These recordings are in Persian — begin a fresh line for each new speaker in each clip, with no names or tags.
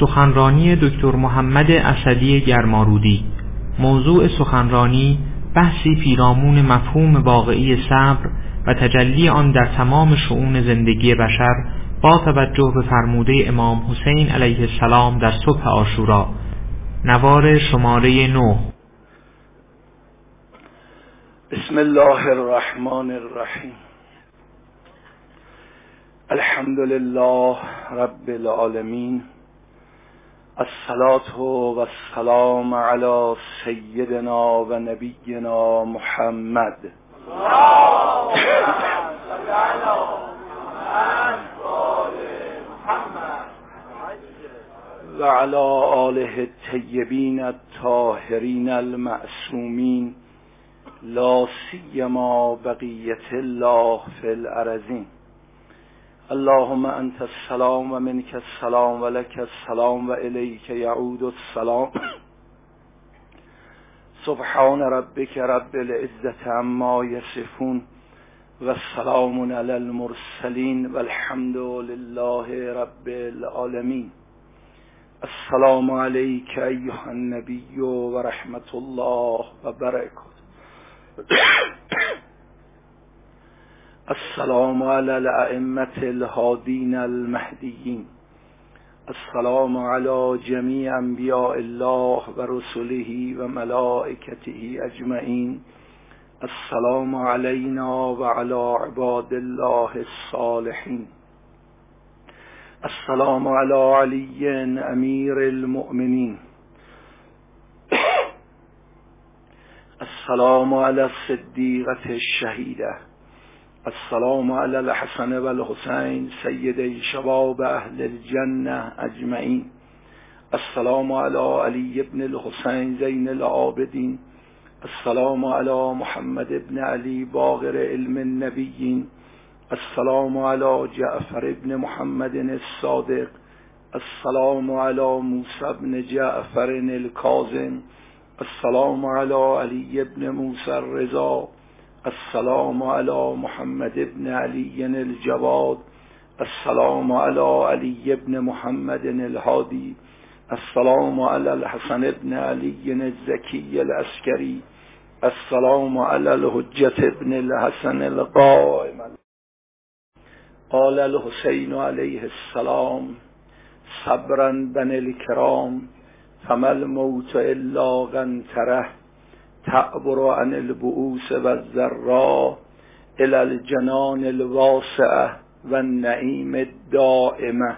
سخنرانی دکتر محمد اسدی گرمارودی. موضوع سخنرانی بحثی پیرامون مفهوم واقعی صبر و تجلی آن در تمام شعون زندگی بشر با توجه به فرموده امام حسین علیه السلام در صبح آشورا. نوار شماره نو
بسم الله الرحمن الرحیم. الحمد لله رب العالمین. الصلاة و السلام علی سیدنا و نبینا محمد. و علی آله الطیبین الطاهرین المعصومین لا سیما بقیت الله فی الارزین اللهم أنت السلام ومنك السلام ولك السلام وإليك يعود السلام. سبحان ربك رب العزة عما يصفون والسلام على المرسلين والحمد لله رب العالمين. السلام عليك أيها النبي ورحمة الله وبركاته. السلام على الأئمة الهادين المهديين. السلام على جميع أنبياء الله ورسله وملائكته أجمعين. السلام علينا وعلى عباد الله الصالحين. السلام على علي أمير المؤمنين. السلام على الصديقة الشهيدة. السلام على الحسن والحسين سيدي شباب أهل الجنة أجمعين السلام على علي بن الحسين زين العابدين السلام على محمد بن علي باغر علم النبيين السلام على جعفر بن محمد الصادق. السلام على موسى بن جعفر الكاظم السلام على علي بن موسى الرضا. السلام على محمد بن علي الجواد السلام على علي بن محمد الهادي السلام على الحسن بن علي الزكي العسكري السلام على الحجة بن الحسن القائم. قال الحسين عليه السلام صبرا بني الكرام فما الموت إلا غنتره تعبر عن البؤوس و الذرا الى الجنان الواسعه و النعیم الدائمه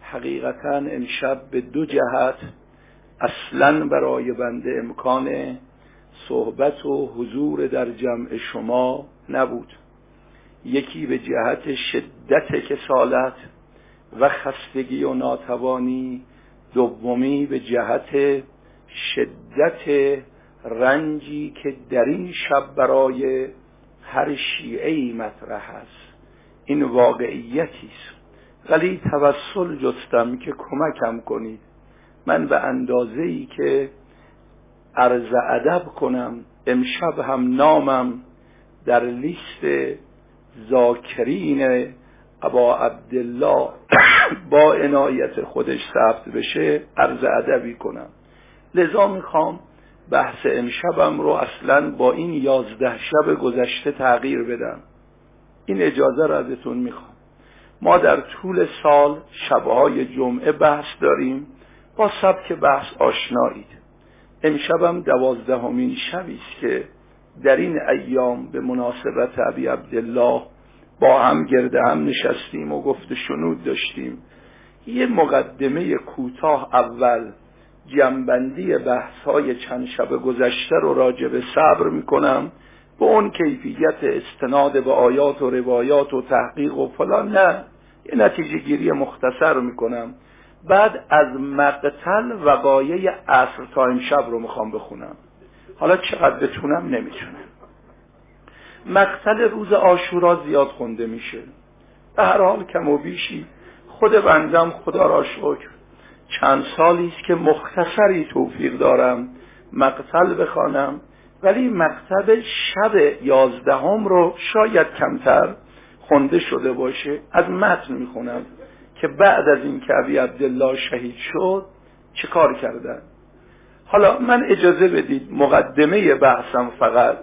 حقیقتا امشب به دو جهت اصلا برای بنده امکان صحبت و حضور در جمع شما نبود. یکی به جهت شدت کسالت و خستگی و ناتوانی دومی به جهت شدت رنجی که در این شب برای هر شیعه مطرح است. این واقعیتی است. ولی توسل جستم که کمکم کنید. من به اندازه ای که عرض ادب کنم امشب هم نامم در لیست ذاکرین ابا عبدالله با عنایت خودش ثبت بشه عرض ادبی کنم. لذا می‌خوام بحث امشبم رو اصلا با این یازده شب گذشته تغییر بدم. این اجازه را ازتون می‌خوام. ما در طول سال شبهای جمعه بحث داریم. با سبک بحث آشنایید. امشبم دوازدهمین شبی است که در این ایام به مناسبت ابی عبدالله با هم گرده هم نشستیم و گفت شنود داشتیم. یه مقدمه کوتاه اول جنبندی بحث های چند شب گذشته رو راجع به صبر می‌کنم. به اون کیفیت استناد به آیات و روایات و تحقیق و فلان نه. یه نتیجه گیری مختصر می‌کنم. بعد از مقتل وقایع عصر تا امشب رو می‌خوام بخونم. حالا چقدر بتونم؟ نمی‌تونم. مقتل روز آشورا زیاد خونده میشه. به هر حال کم و بیشی. خود بندم خدا را شکر. چند سالی است که مختصری توفیق دارم مقتل بخوانم ولی مکتب شب یازدهم رو شاید کمتر خونده شده باشه. از متن می‌خونم که بعد از این که ابی عبدالله شهید شد چه کار کردن؟ حالا من اجازه بدید مقدمه بحثم فقط.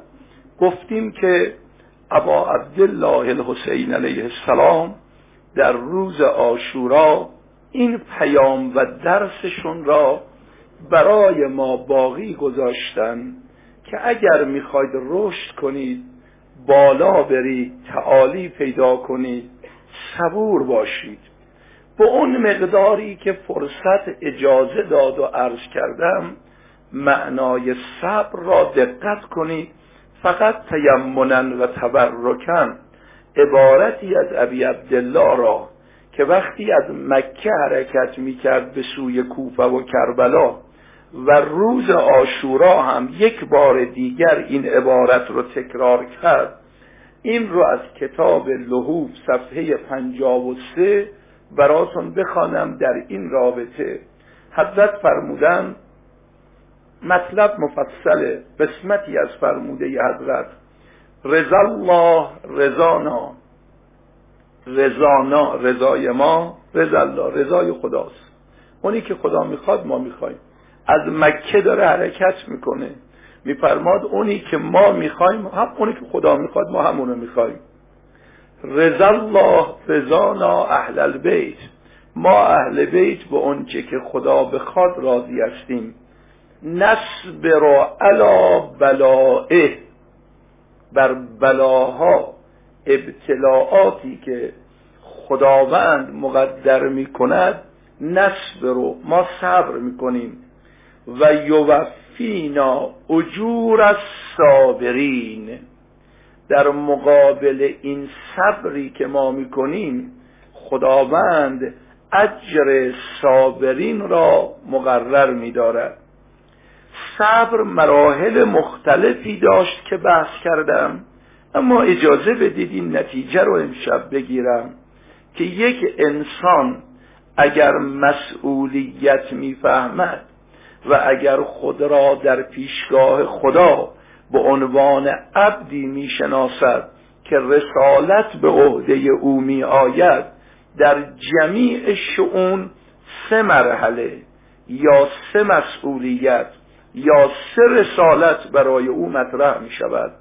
گفتیم که ابا عبدالله الحسین علیه السلام در روز آشورا این پیام و درسشون را برای ما باقی گذاشتن که اگر می‌خواید رشد کنید بالا برید تعالی پیدا کنید صبور باشید. به اون مقداری که فرصت اجازه داد و عرض کردم معنای صبر را دقت کنید. فقط تیمنا و تبرکن عبارتی از ابی عبدالله را که وقتی از مکه حرکت می‌کرد به سوی کوفه و کربلا و روز آشورا هم یک بار دیگر این عبارت رو تکرار کرد این رو از کتاب لحوف صفحه پنجاب و سه براتون بخوانم در این رابطه. حضرت فرمودن مطلب مفصله قسمتی از فرموده حضرت. رضا الله رضانا رضانا رضای ما رضا الله رضای خداست. اونی که خدا می‌خواد ما می‌خوایم. از مکه داره حرکت می‌کنه. میفرماد اونی که ما می‌خوایم هم اونی که خدا می‌خواد ما همونو می‌خوایم. رضا الله رضانا اهل البیت. ما اهل بیت به اونچه که خدا بخواد راضی هستیم. نصبر علا بلائه بر بلاها ابتلاعاتی که خداوند مقدر می کند نصبر رو ما صبر می‌کنیم و یوفینا اجور الصابرین. در مقابل این صبری که ما می‌کنیم خداوند اجر صابرین را مقرر میدارد. صبر مراحل مختلفی داشت که بحث کردم اما اجازه بدید این نتیجه رو امشب بگیرم. که یک انسان اگر مسئولیت می‌فهمد و اگر خود را در پیشگاه خدا به عنوان عبدی می‌شناسد که رسالت به عهده او می آید در جمیع شعون سه مرحله یا سه مسئولیت یا سه رسالت برای او مطرح می شود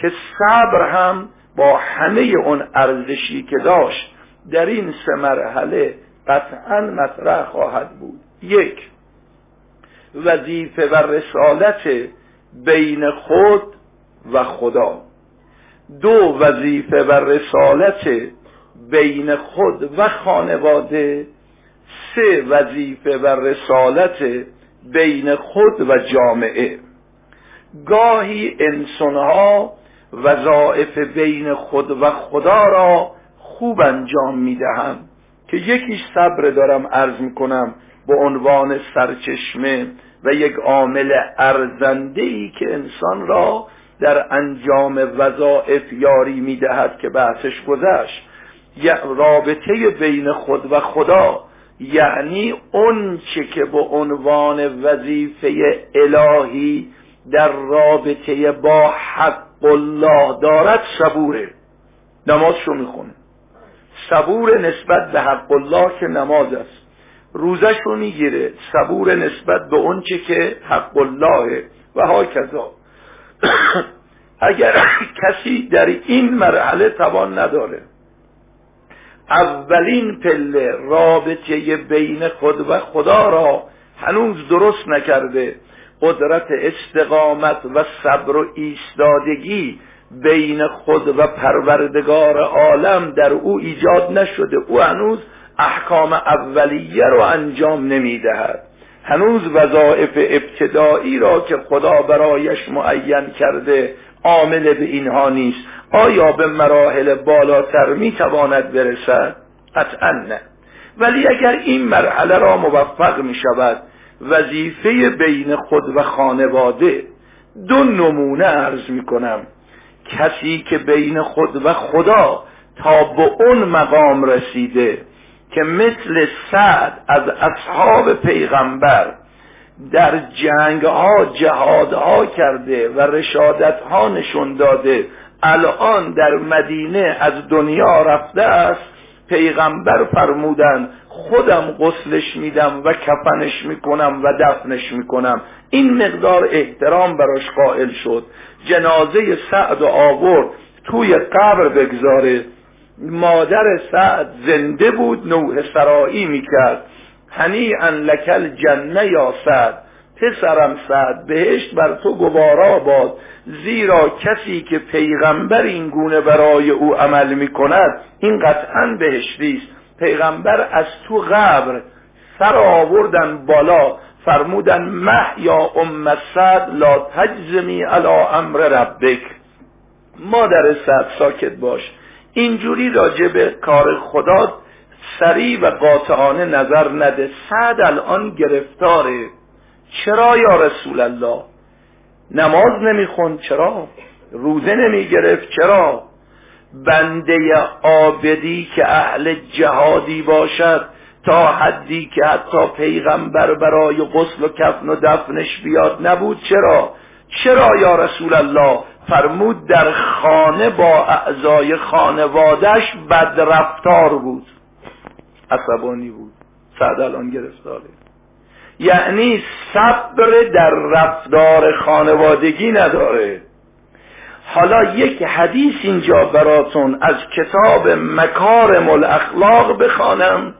که صبر هم با همه اون ارزشی که داشت در این سه مرحله قطعا مطرح خواهد بود. یک وظیفه و رسالت بین خود و خدا. دو وظیفه و رسالت بین خود و خانواده. سه وظیفه و رسالت بین خود و جامعه. گاهی انسانها وظایف بین خود و خدا را خوب انجام می‌دهم که یکیش صبر دارم عرض می‌کنم به عنوان سرچشمه و یک عامل ارزنده ای که انسان را در انجام وظایف یاری می‌دهد که بحثش گذشت. رابطه بین خود و خدا یعنی اون چه که به عنوان وظیفه الهی در رابطه با حق الله دارد صبوره. نمازشو می‌خونه. صبور نسبت به حق الله که نماز است. روزش رو می‌گیره صبور نسبت به اونچه که حق الله و ها کذا. اگر کسی در این مرحله توان نداره. اولین پله رابطه بین خود و خدا را هنوز درست نکرده. قدرت استقامت و صبر و ایستادگی بین خود و پروردگار عالم در او ایجاد نشده. او هنوز احکام اولیه رو انجام نمی‌دهد. هنوز وظایف ابتدایی را که خدا برایش معین کرده عامل به اینها نیست. آیا به مراحل بالاتر می‌تواند برسد؟ قطعا نه. ولی اگر این مرحله را موفق می شود وظیفه بین خود و خانواده دو نمونه ارز می کنم کسی که بین خود و خدا تا به اون مقام رسیده که مثل سعد از اصحاب پیغمبر در جنگ ها جهاد ها کرده و رشادت ها نشون داده الان در مدینه از دنیا رفته است پیغمبر فرمودن خودم غسلش میدم و کفنش می‌کنم و دفنش می‌کنم. این مقدار احترام براش قائل شد. جنازه سعد و آورد توی قبر بگذاره. مادر سعد زنده بود نوح سرایی می‌کرد. هنی لکل جنه یا سعد؟ پسرم سعد بهشت بر تو گوارا باد. زیرا کسی که پیغمبر این گونه برای او عمل می‌کند این قطعا بهشتی است. پیغمبر از تو قبر سر آوردن بالا فرمودن مه یا ام سعد لا تجزمی علی امر ربک. مادر سعد ساکت باش. اینجوری راجع به کار خدا سریع و قاطعانه نظر نده. سعد الان گرفتاره. چرا یا رسول الله؟ نماز نمی‌خوند چرا؟ روزه نمی‌گرفت چرا؟ بنده عابدی که اهل جهادی باشد تا حدی که حتی پیغمبر برای غسل و کفن و دفنش بیاد نبود. چرا؟ چرا یا رسول الله؟ فرمود در خانه با اعضای خانوادش بد رفتار بود. عصبانی بود. سعد الان گرفتاره. یعنی صبر در رفتار خانوادگی نداره. حالا یک حدیث اینجا براتون از کتاب مکارم الاخلاق بخوانم.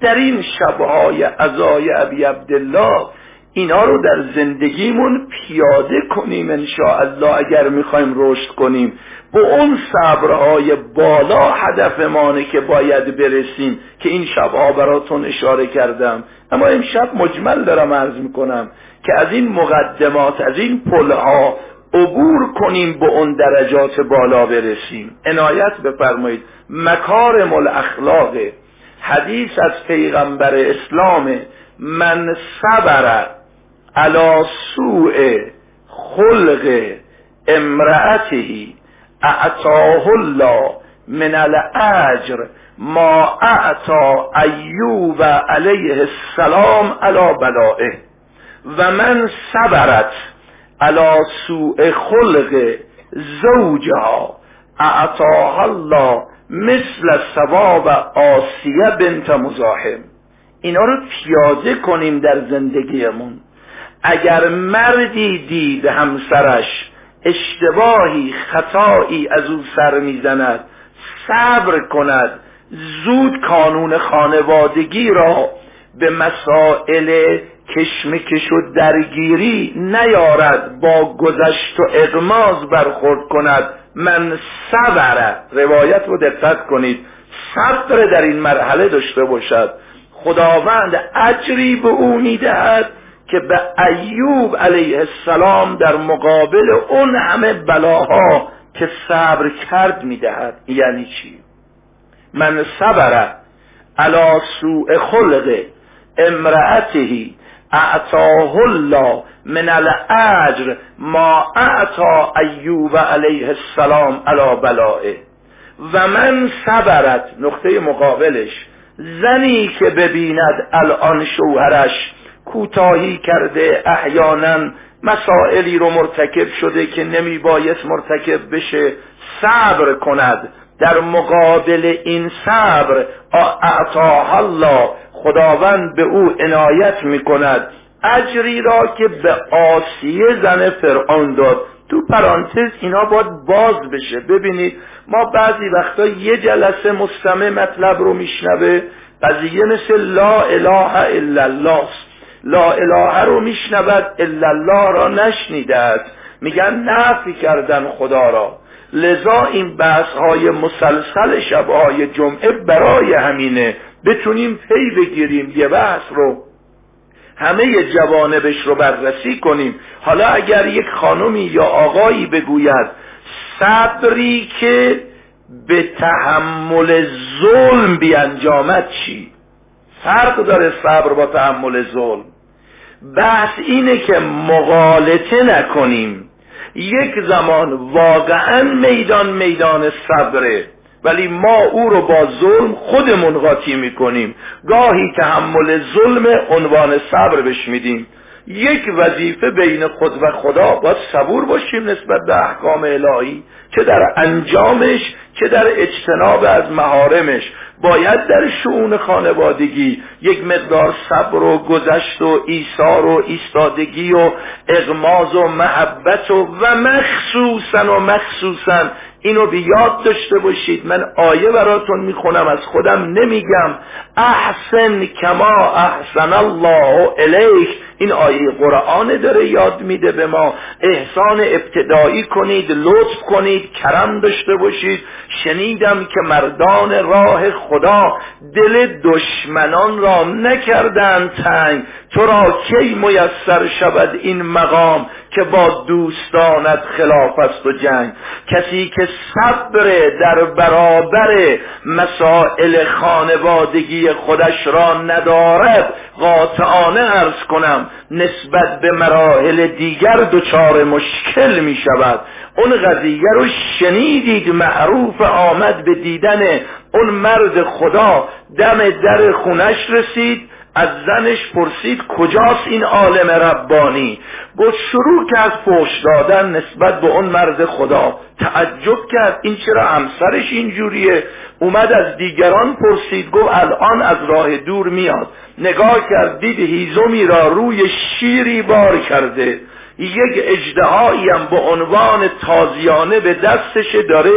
در این شبهای ازای ابی عبدالله اینا رو در زندگیمون پیاده کنیم الله اگر می‌خوایم رشد کنیم. به اون صبرهای بالا هدفمانه که باید برسیم که این شبها براتون اشاره کردم. اما امشب مجمل دارم عرض می‌کنم که از این مقدمات از این پلها عبور کنیم به اون درجات بالا برسیم. عنایت بفرمایید. مکارم الاخلاق. حدیث از پیغمبر اسلام. من صبر علا سوء خلق امرأته اعطاه الله من الاجر ما اعطا ایوب علیه السلام علا بلائه. و من صبرت علا سوء خلق زوجها. اعطاها الله مثل ثواب آسیه بنت مزاحم. اینا رو پیاده کنیم در زندگیمون. اگر مردی دید همسرش اشتباهی خطایی از او سر می‌زند صبر کند زود کانون خانوادگی را به مسائل کشمکش و درگیری نیارد با گذشت و اغماز برخورد کند. من صبر روایت رو دقت کنید صبر در این مرحله داشته باشد. خداوند اجری به او می‌دهد که به ایوب علیه السلام در مقابل اون همه بلاها که صبر کرد می‌دهد. یعنی چی؟ من صبر علا سوء خلق امرأته اعطاه الله من الاجر ما اعطا ایوب علیه السلام علا بلائه. و من صبرت نقطه مقابلش زنی که ببیند الان شوهرش کوتاهی کرده احیانا مسائلی رو مرتکب شده که نمی بایست مرتکب بشه صبر کند. در مقابل این صبر اعطاه الله خداوند به او عنایت می کند اجری را که به آسیه زن فرعون داد. تو پرانتز اینا باید باز بشه. ببینید ما بعضی وقتا یه جلسه مستمع مطلب رو میشنوه قضیه مثل لا اله الا الله لا اله رو میشنود الا الله را نشنیده میگن نفی کردن خدا را. لذا این بحث های مسلسل شبهای جمعه برای همینه بتونیم پی بگیریم یه بحث رو. همه جوانبش رو بررسی کنیم. حالا اگر یک خانمی یا آقایی بگوید صبری که به تحمل ظلم بیانجامد چی؟ فرق داره صبر با تحمل ظلم. بحث اینه که مغالطه نکنیم. یک زمان واقعا میدان میدان صبره ولی ما او رو با ظلم خودمون قاطی می‌کنیم. گاهی تحمل ظلم عنوان صبر بش میدیم. یک وظیفه بین خود و خدا. باید صبور باشیم نسبت به احکام الهی چه در انجامش چه در اجتناب از مهارمش باید در شعون خانوادگی یک مقدار صبر و گذشت و ایثار و ایستادگی و اغماز و محبت و و مخصوصا و مخصوصا اینو به یاد داشته باشید. من آیه براتون می‌خونم از خودم نمیگم. احسن کما احسن الله الیک. این آیه قرآن داره یاد میده به ما. احسان ابتدایی کنید لطف کنید کرم داشته باشید. شنیدم که مردان راه خدا دل دشمنان را نکردند تنگ. تو را کی میسر شود این مقام؟ که با دوستانت خلاف است و جنگ. کسی که صبر در برابر مسائل خانوادگی خودش را ندارد قاطعانه ارز کنم نسبت به مراحل دیگر دچار مشکل می شود. اون قضیه رو شنیدید معروف آمد به دیدن اون مرد خدا. دم در خونش رسید. از زنش پرسید کجاست این عالم ربانی؟ گفت شروع کرد فوش دادن نسبت به اون مرد خدا. تعجب کرد این چرا همسرش اینجوریه؟ اومد از دیگران پرسید گفت الان از راه دور میاد. نگاه کرد دید هیزومی را روی شیری بار کرده. یک اجدهایی هم به عنوان تازیانه به دستش داره.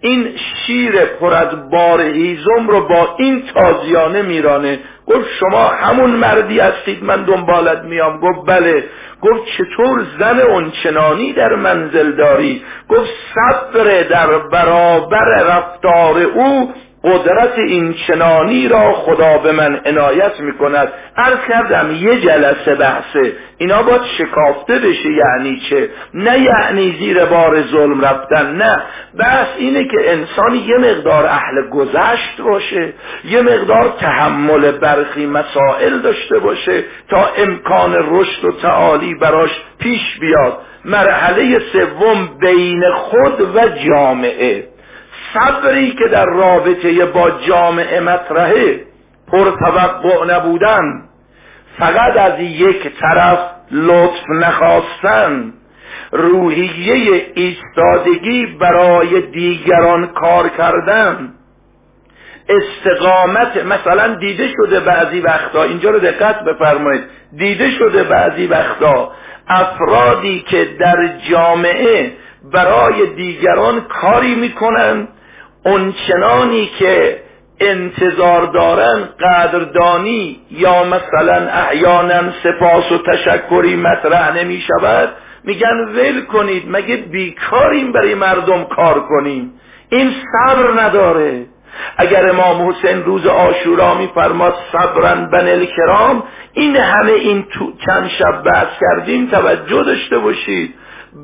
این شیر پر از بار هیزم رو با این تازیانه میرانه. گفت شما همون مردی هستید من دنبالت میام. گفت بله. گفت چطور زن اونچنانی در منزل داری؟ گفت صبر در برابر رفتار او قدرت این چنانی را خدا به من عنایت می‌کند. عرض کردم یه جلسه بحثه. اینا باید شکافته بشه یعنی چه؟ نه یعنی زیر بار ظلم رفتن نه. بحث اینه که انسان یه مقدار اهل گذشت باشه یه مقدار تحمل برخی مسائل داشته باشه تا امکان رشد و تعالی براش پیش بیاد. مرحله سوم بین خود و جامعه. صبری که در رابطه با جامعه مطرحه پرتوقع نبودن فقط از یک طرف لطف نخواستن روحیه ایستادگی برای دیگران کار کردن. استقامت مثلا دیده شده بعضی وقتا اینجا رو دقت بفرمایید دیده شده بعضی وقتا افرادی که در جامعه برای دیگران کاری می‌کنن اونچنانی که انتظار دارن قدردانی یا مثلا احیانا سپاس و تشکری مطرح نمی شود میگن ول کنید مگه بیکاریم برای مردم کار کنیم؟ این صبر نداره. اگر امام حسین روز آشورا میفرماد صبرن بن الکرام این همه این تو چند شب بحث کردیم توجه داشته باشید.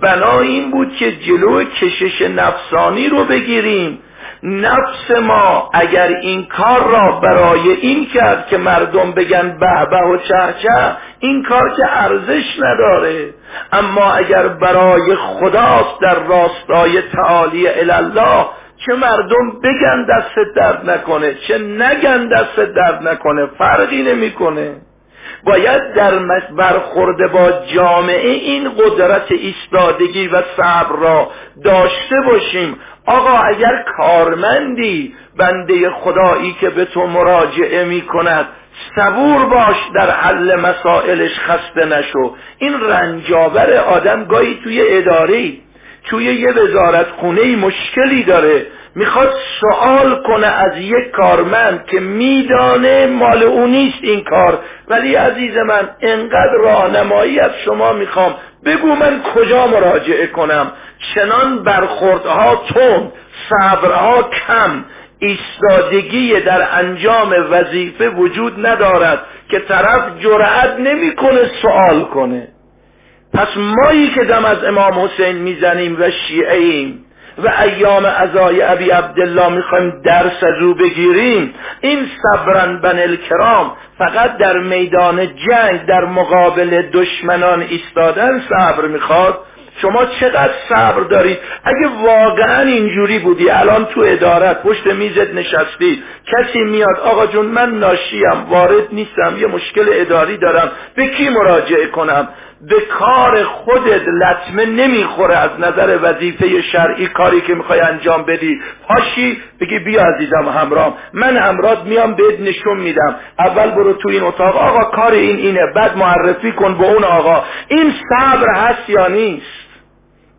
بنا این بود که جلو کشش نفسانی رو بگیریم. نفس ما اگر این کار را برای این کرد که مردم بگن به به و چه چه این کار که ارزش نداره. اما اگر برای خداست در راستای تعالی الله چه مردم بگن دست درد نکنه چه نگن دست درد نکنه فرقی نمی‌کنه. باید در برخورده با جامعه این قدرت ایستادگی و صبر را داشته باشیم. آقا اگر کارمندی بنده خدایی که به تو مراجعه می کند صبور باش در حل مسائلش خسته نشو. این رنجاور آدم گاهی توی اداره توی یه وزارت خونه مشکلی داره. می‌خواد سوال کنه از یک کارمند که میدانه مال او نیست این کار. ولی عزیز من انقدر راهنمایی از شما می‌خوام. بگو من کجا مراجعه کنم؟ چنان برخوردها تند صبرها کم. ایستادگی در انجام وظیفه وجود ندارد که طرف جرأت نمی‌کنه سوال کنه. پس مایی که دم از امام حسین می‌زنیم و شیعه ایم و ایام ازای ابی عبدالله می‌خوایم درس از او بگیریم. این صبرن بن الکرام فقط در میدان جنگ در مقابل دشمنان ایستادن صبر می‌خواد. شما چقدر صبر دارید؟ اگه واقعا اینجوری بودی الان تو ادارت پشت میزت نشستی کسی میاد آقا جون من ناشیم وارد نیستم یه مشکل اداری دارم به کی مراجعه کنم؟ به کار خودت لطمه نمی‌خوره از نظر وظیفه شرعی کاری که می‌خوای انجام بدی. پاشی بگی بیا عزیزم همرام من همراه میام بهت نشون میدم. اول برو تو این اتاق. آقا کار این اینه. بعد معرفی کن به اون آقا. این صبر هست یا نیست؟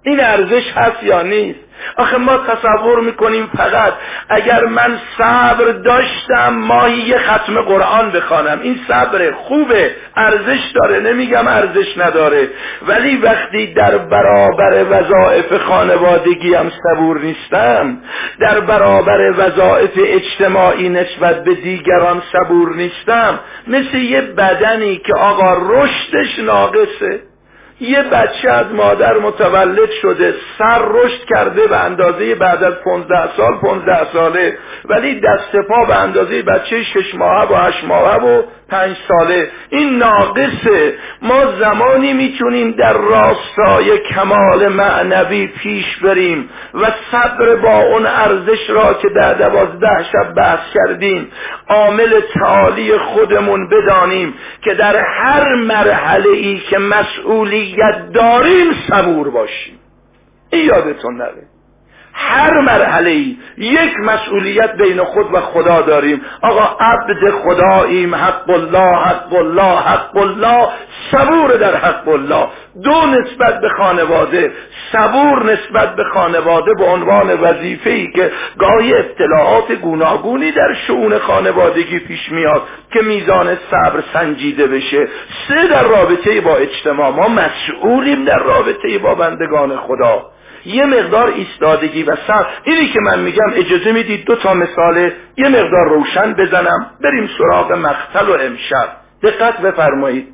این ارزش هست یا نیست؟ آخه ما تصور می‌کنیم فقط اگر من صبر داشتم ماهی یه ختم قرآن بخوانم. این صبر خوبه ارزش داره. نمیگم ارزش نداره. ولی وقتی در برابر وظایف خانوادگی هم صبور نیستم در برابر وظایف اجتماعی نسبت به دیگران صبور نیستم مثل یه بدنی که آقا رشدش ناقصه. یه بچه از مادر متولد شده سر رشد کرده به اندازه بعد از 15 سال 15 ساله ولی دست پا به اندازه بچه شش ماهه و هشت ماهه و پنج ساله. این ناقصه. ما زمانی می‌تونیم در راستای کمال معنوی پیش بریم و صبر با اون ارزش را که در دوازده شب بحث کردیم عامل تعالی خودمون بدانیم که در هر مرحله ای که مسئولیت داریم صبور باشیم. این یادتون نره. هر مرحله ای یک مسئولیت بین خود و خدا داریم. آقا عبد خداییم حق الله حق الله حق الله صبور در حق الله. دو نسبت به خانواده صبور نسبت به خانواده به عنوان وظیفه ای که گاهی اطلاعات گوناگونی در شعون خانوادگی پیش میاد که میزان صبر سنجیده بشه. سه در رابطه با اجتماع ما مسئولیم در رابطه با بندگان خدا. یه مقدار ایستادگی و سر. اینی که من میگم اجازه می‌دید دو تا مثال یه مقدار روشن بزنم. بریم سراغ مقتل و امشب. دقت بفرمایید.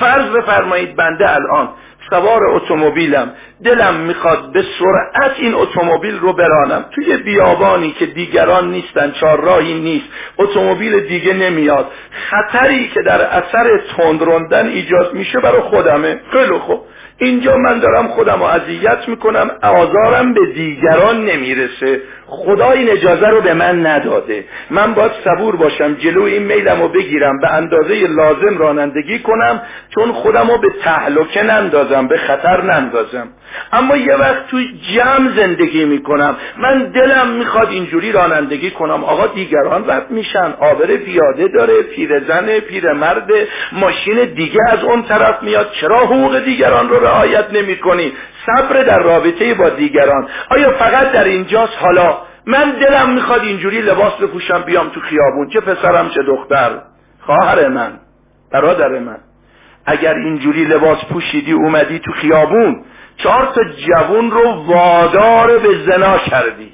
فرض بفرمایید بنده الان سوار اتومبیلم. دلم می‌خواد به سرعت این اتومبیل رو برانم. توی بیابانی که دیگران نیستن چهارراهی نیست. اتومبیل دیگه نمیاد. خطری که در اثر تندروندن ایجاد میشه برای خودمه. خیلی خوب. اینجا من دارم خودم رو اذیت می‌کنم آزارم به دیگران نمی‌رسه. خدا این اجازه رو به من نداده. من باید صبور باشم جلو این میلم رو بگیرم به اندازه لازم رانندگی کنم چون خودم رو به تهلکه نندازم به خطر نندازم. اما یه وقت توی جمع زندگی می‌کنم. من دلم می‌خواد اینجوری رانندگی کنم. آقا دیگران رد میشن. آبر پیاده داره پیرزن پیرمرد. ماشین دیگه از اون طرف میاد. چرا حقوق دیگران رو رعایت نمی کنی صبر در رابطه با دیگران. آیا فقط در اینجاست؟ حالا من دلم می‌خواد اینجوری لباس بپوشم بیام تو خیابون. چه پسرم چه دختر. خواهر من برادر من. اگر اینجوری لباس پوشیدی اومدی تو خیابون چهار تا جوون رو وادار به زنا کردی.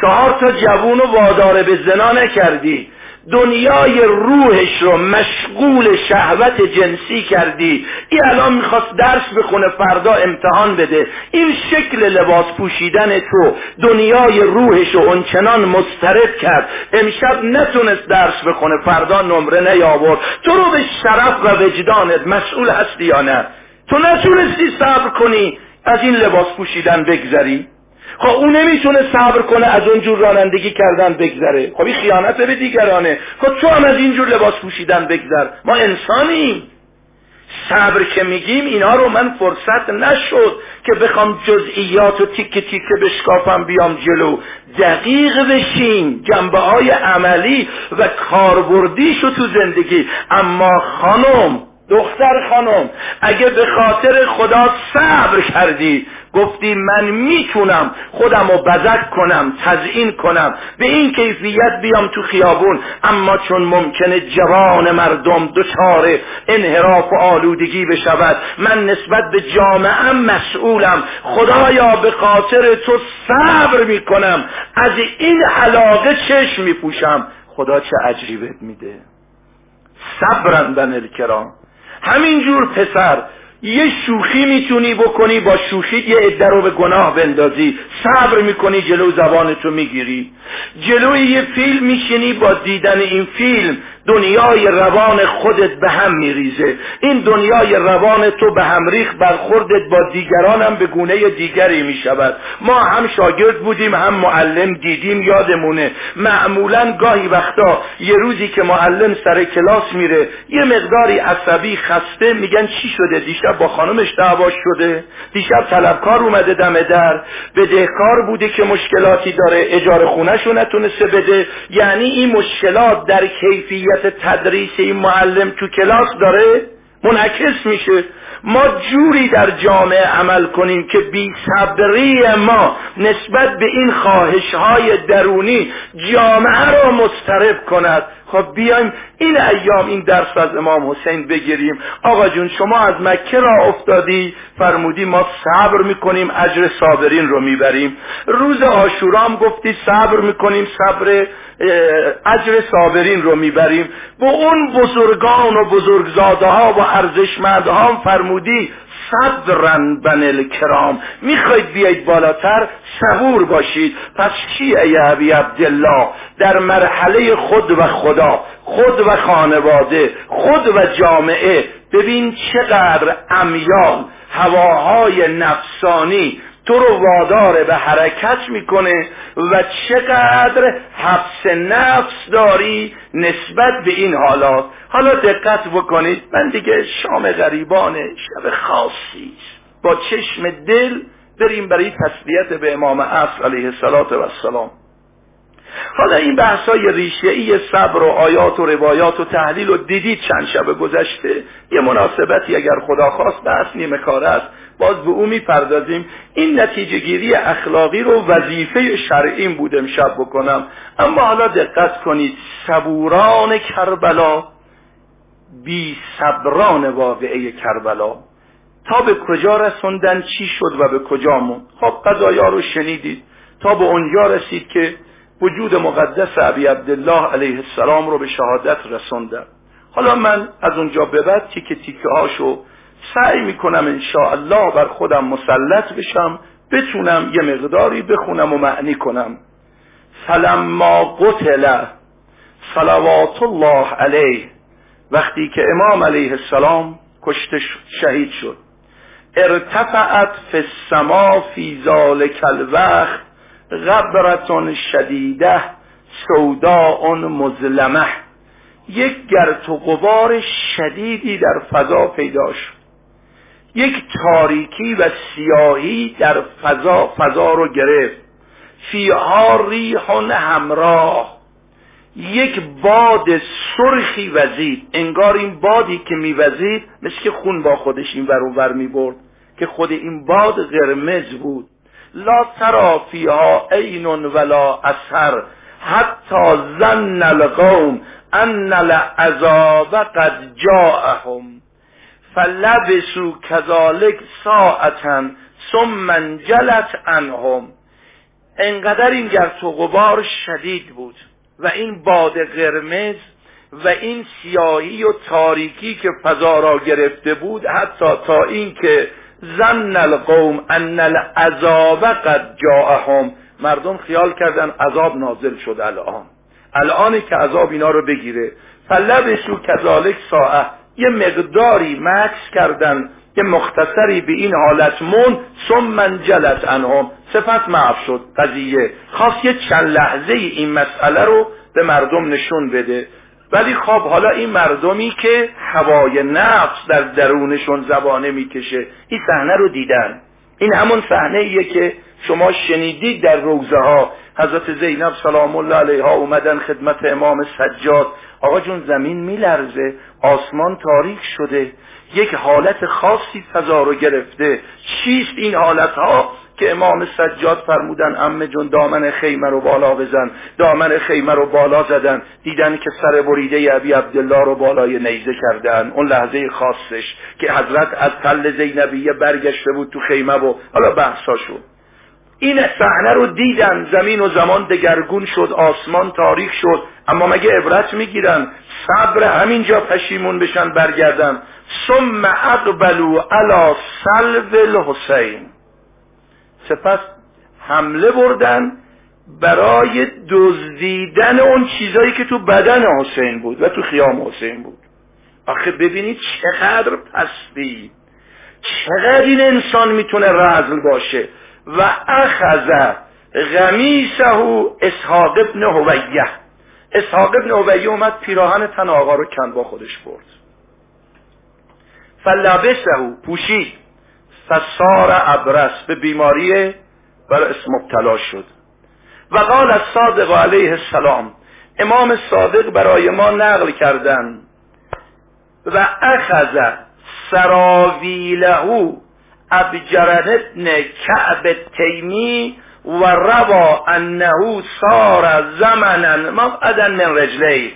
چهار تا جوون رو وادار به زنا نکردی. دنیای روحش رو مشغول شهوت جنسی کردی. این الان می‌خواست درس بخونه فردا امتحان بده. این شکل لباس پوشیدن تو دنیای روحش رو اونچنان مسترد کرد. امشب نتونست درس بخونه فردا نمره نیاورد. تو رو به شرف و وجدانت مسئول هستی یا نه؟ تو نتونستی صبر کنی از این لباس پوشیدن بگذری. خب اون نمی‌تونه صبر کنه از اون جور رانندگی کردن بگذره. خب این خیانت به دیگرانه. خب تو هم از این جور لباس پوشیدن بگذر. ما انسانیم. صبر که میگیم اینا رو من فرصت نشد که بخوام جزئیات و تیکه تیکه بشکافم بیام جلو. دقیق بشیم جنبه های عملی و کاربردیشو تو زندگی. اما خانم دختر خانم اگه به خاطر خدا صبر کردی گفتی من می‌تونم خودم رو بزک کنم تزئین کنم به این کیفیت بیام تو خیابون. اما چون ممکنه جوان مردم دچار انحراف و آلودگی بشود من نسبت به جامعه مسئولم. خدایا به خاطر تو صبر می‌کنم. از این علاقه چشم میپوشم. خدا چه عجیبت میده. صبرن بن الکرام. همینجور پسر یه شوخی می‌تونی بکنی با شوخی یه عده رو به گناه بندازی. صبر می‌کنی جلو زبانتو می‌گیری. جلوی یه فیلم میشینی با دیدن این فیلم. دنیای روان خودت به هم میریزه. این دنیای روان تو به هم ریخ برخوردت با دیگران هم به گونه دیگری می‌شود. ما هم شاگرد بودیم هم معلم دیدیم یادمونه. معمولا گاهی وقتا یه روزی که معلم سر کلاس میره یه مقداری عصبی خسته میگن چی شده؟ دیشب با خانمش دعوا شده؟ دیشب طلبکار اومده دم در. بدهکار بوده که مشکلاتی داره اجاره خونهشو نتونسته بده. یعنی این مشکلات در کیفیت تدریس این معلم تو کلاس داره منعکس میشه. ما جوری در جامعه عمل کنیم که بی صبری ما نسبت به این خواهش های درونی جامعه را مسترب کند. خب بیایم این ایام این درس از امام حسین بگیریم. آقا جون شما از مکه را افتادی؟ فرمودی ما صبر می‌کنیم اجر صابرین رو می‌بریم. روز آشورام گفتی صبر می‌کنیم صبر اجر صابرین رو می‌بریم. با اون بزرگان و بزرگزاده ها و ارزشمندها فرمودی صبرن بن الکرام می‌خواید بیایید بالاتر؟ صبور باشید. پس ای عبی عبدالله؟ در مرحله خود و خدا خود و خانواده خود و جامعه ببین چقدر امیال هواهای نفسانی تو رو وادار به حرکت می‌کنه و چقدر حبس نفس داری نسبت به این حالات. حالا دقت بکنید. من دیگه شام غریبانه شب خاصی با چشم دل بریم برای تسلیت به امام عصر علیه السلام حالا این بحث های ریشه ای صبر و آیات و روایات و تحلیل و دیدید چند شب گذشته یه مناسبتی اگر خدا خواست بحث نیمه کار است. باز به او می‌پردازیم. این نتیجه گیری اخلاقی رو وظیفه شرعیم بود امشب بکنم. اما حالا دقت کنید صبوران کربلا بی صبران واقعه کربلا. تا به کجا رسوندن چی شد و به کجا موند؟ خب قضایا رو شنیدید. تا به اونجا رسید که وجود مقدس ابی عبدالله علیه السلام رو به شهادت رسوندن. حالا من از اونجا به بعد تیکه تیکه هاشو سعی می‌کنم الله بر خودم مسلط بشم بتونم یه مقداری بخونم و معنی کنم. فلما قتل صلوات الله علیه وقتی که امام علیه السلام کشته شهید شد. ارتفعت فی السما فی ذالک الوقت غبرتون شدیده سوداء مظلمه. یک گرت و غبار شدیدی در فضا پیدا شد. یک تاریکی و سیاهی در فضا فضا رو گرفت. فیها ریح همراه. یک باد سرخی وزید. انگار این بادی که میوزید مثل که خون با خودش این ور ور می برد که خود این باد قرمز بود. لا ترا فیها عین ولا اثر. حتی زن القوم ان العذاب قد جاءهم. فلبسوا كذلك ساعتا ثم انجلت عنهم. انقدر این گرد و غبار شدید بود. و این باد قرمز و این سیاهی و تاریکی که فضا را گرفته بود حتی تا اینکه زن القوم ان العذاب قد جاءهم. مردم خیال کردن عذاب نازل شد الان. الانی که عذاب اینا رو بگیره. فلبسو کذالک ساعه. یه مقداری مکس کردن. یه مختصری به این حالت مون. ثم جلت انهم. صفت معف شد. قضیه. خواست یه چند لحظه این مسئله رو به مردم نشون بده. ولی خب حالا این مردمی که هوای نفس در درونشون زبانه می‌کشه این صحنه رو دیدن. این همون صحنه ایه که شما شنیدید در روزه ها حضرت زینب سلام الله علیها اومدن خدمت امام سجاد. آقا جون زمین میلرزه آسمان تاریک شده. یک حالت خاصی فضا رو گرفته. چیست این حالت ها که امام سجاد فرمودن ام جون دامن خیمه رو بالا بزن دامن خیمه رو بالا زدن. دیدن که سر بریده ابی عبدالله رو بالای نیزه کردن. اون لحظه خاصش که حضرت از تل زینبیه برگشته بود تو خیمه و حالا بحثا شد. این صحنه رو دیدن. زمین و زمان دگرگون شد آسمان تاریک شد. اما مگه عبرت می‌گیرن؟ صبر همینجا پشیمون بشن برگردن. ثم اقبلوا علی سلب الحسین. سپس حمله بردن برای دزدیدن اون چیزایی که تو بدن حسین بود و تو خیام حسین بود. آخه ببینید چقدر پستی چقدر این انسان می‌تونه رزل باشه. و اخذ غمیسه اسحاق ابن هویه. اسحاق ابن هویه اومد پیراهن تن آقا رو کند با خودش برد. فلبسه پوشید. فسار ابرس به بیماری بر اسم مبتلا شد. و قال از صادق علیه السلام امام صادق برای ما نقل کردن. و اخذ سراویله ابجرن ابن کعب تیمی و روا انه سار زمنا مقعدا من رجلی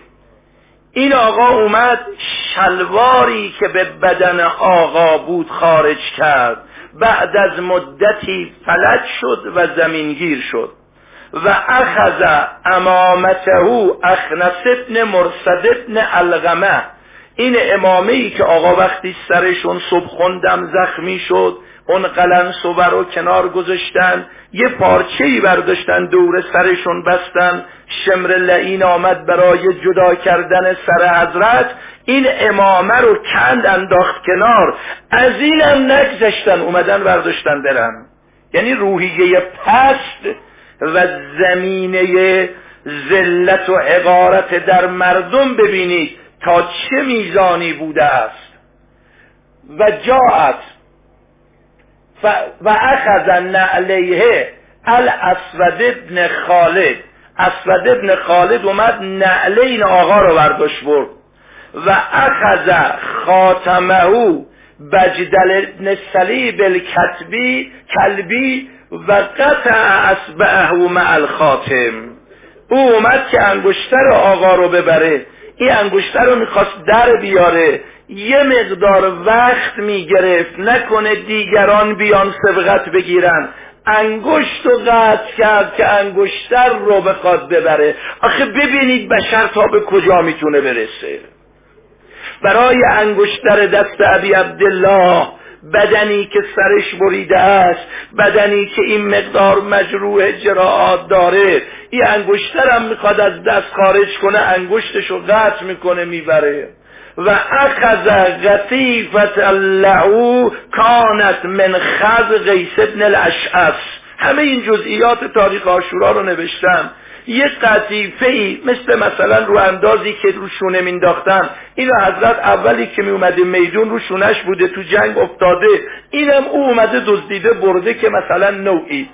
این آقا اومد شلواری که به بدن آقا بود خارج کرد. بعد از مدتی فلج شد و زمینگیر شد. و اخذ امامته اخنس ابن مرصد ابن الغمه این امامه ای که آقا وقتی سرشون صبح خوندم زخمی شد اون قلن صبر رو کنار گذاشتن یه پارچه ای برداشتن دور سرشون بستن شمر لعین آمد برای جدا کردن سر حضرت. این امامه رو کند انداخت کنار. از اینم نگذشتن اومدن برداشتن برن. یعنی روحیه پست و زمینه ذلت و عبارت در مردم ببینید تا چه میزانی بوده است. و جاعت و اخذ نعلیه الاسود ابن خالد. اسود ابن خالد اومد نعله این آقا رو برداشت برد و اخذ خاتمه بجدل ابن سلیب الکتبی کلبی و قطع اسبعه مع الخاتم. او اومد که انگشتر آقا رو ببره. این انگشتر رو می‌خواست در بیاره. یه مقدار وقت می‌گرفت نکنه دیگران بیان سبقت بگیرن. انگشت و قطع کرد که انگشتر رو بخواد ببره. آخه ببینید بشر تا به کجا می‌تونه برسه. برای انگشتر دست ابی عبدالله بدنی که سرش بریده است بدنی که این مقدار مجروح جراحات داره این انگشترم می‌خواد از دست خارج کنه انگشتشو قطع می‌کنه می‌بره. و اخذ غطیفت لهو کانت من خز قیس ابن الاشعث. همه این جزئیات تاریخ آشورا رو نوشتم. یه قطیفه ای مثل مثلا رو اندازی که رو شونه مینداختن اینو حضرت اولی که می اومده میدون رو شونش بوده تو جنگ افتاده. اینم او اومده دزدیده برده که مثلا نوعی.